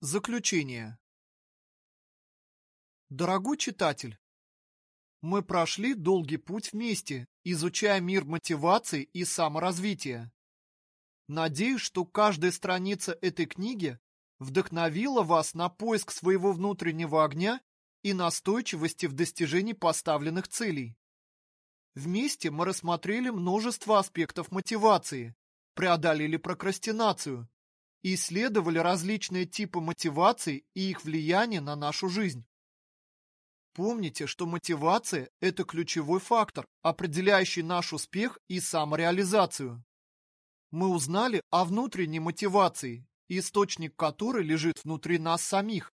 Заключение. Дорогой читатель, мы прошли долгий путь вместе, изучая мир мотивации и саморазвития. Надеюсь, что каждая страница этой книги вдохновила вас на поиск своего внутреннего огня и настойчивости в достижении поставленных целей. Вместе мы рассмотрели множество аспектов мотивации, преодолели прокрастинацию, и исследовали различные типы мотиваций и их влияние на нашу жизнь. Помните, что мотивация – это ключевой фактор, определяющий наш успех и самореализацию. Мы узнали о внутренней мотивации, источник которой лежит внутри нас самих,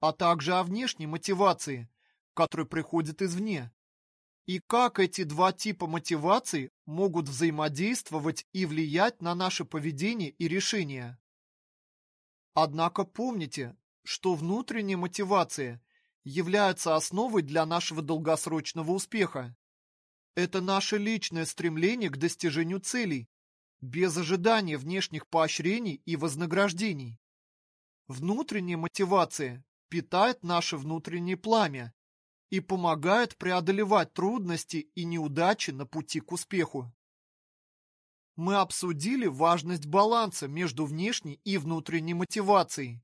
а также о внешней мотивации, которая приходит извне. И как эти два типа мотивации могут взаимодействовать и влиять на наше поведение и решения. Однако помните, что внутренняя мотивация является основой для нашего долгосрочного успеха. Это наше личное стремление к достижению целей, без ожидания внешних поощрений и вознаграждений. Внутренняя мотивация питает наше внутреннее пламя и помогает преодолевать трудности и неудачи на пути к успеху мы обсудили важность баланса между внешней и внутренней мотивацией.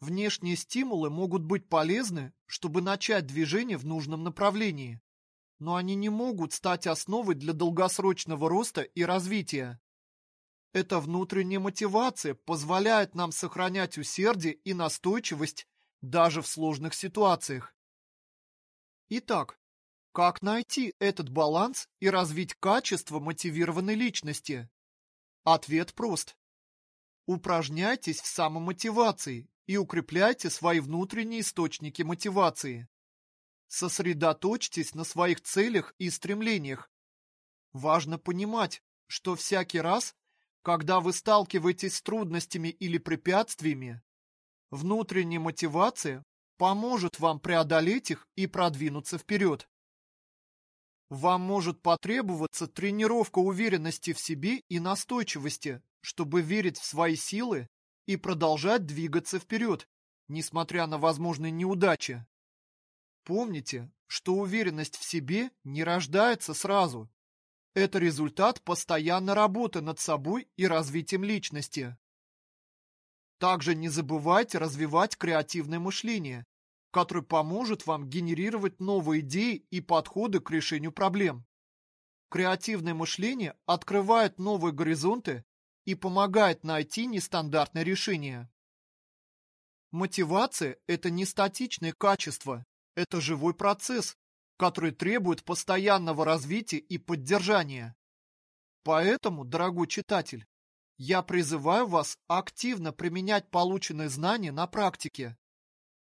Внешние стимулы могут быть полезны, чтобы начать движение в нужном направлении, но они не могут стать основой для долгосрочного роста и развития. Эта внутренняя мотивация позволяет нам сохранять усердие и настойчивость даже в сложных ситуациях. Итак, как найти этот баланс и развить качество мотивированной личности? Ответ прост. Упражняйтесь в самомотивации и укрепляйте свои внутренние источники мотивации. Сосредоточьтесь на своих целях и стремлениях. Важно понимать, что всякий раз, когда вы сталкиваетесь с трудностями или препятствиями, внутренняя мотивация поможет вам преодолеть их и продвинуться вперед. Вам может потребоваться тренировка уверенности в себе и настойчивости, чтобы верить в свои силы и продолжать двигаться вперед, несмотря на возможные неудачи. Помните, что уверенность в себе не рождается сразу. Это результат постоянной работы над собой и развитием личности. Также не забывайте развивать креативное мышление который поможет вам генерировать новые идеи и подходы к решению проблем. Креативное мышление открывает новые горизонты и помогает найти нестандартное решение. Мотивация – это не статичное качество, это живой процесс, который требует постоянного развития и поддержания. Поэтому, дорогой читатель, я призываю вас активно применять полученные знания на практике.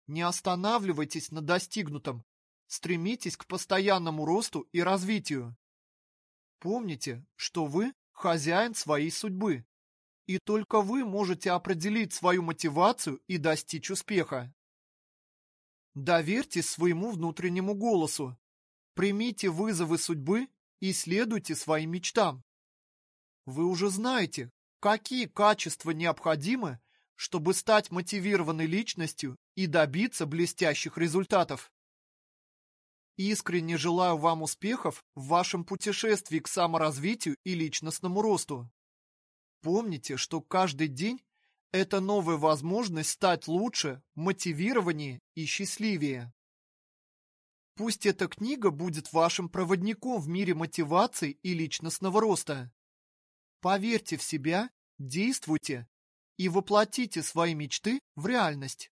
Не останавливайтесь на достигнутом. Стремитесь к постоянному росту и развитию. Помните, что вы хозяин своей судьбы. И только вы можете определить свою мотивацию и достичь успеха. Доверьтесь своему внутреннему голосу. Примите вызовы судьбы и следуйте своим мечтам. Вы уже знаете, какие качества необходимы чтобы стать мотивированной личностью и добиться блестящих результатов. Искренне желаю вам успехов в вашем путешествии к саморазвитию и личностному росту. Помните, что каждый день – это новая возможность стать лучше, мотивированнее и счастливее. Пусть эта книга будет вашим проводником в мире мотивации и личностного роста. Поверьте в себя, действуйте и воплотите свои мечты в реальность.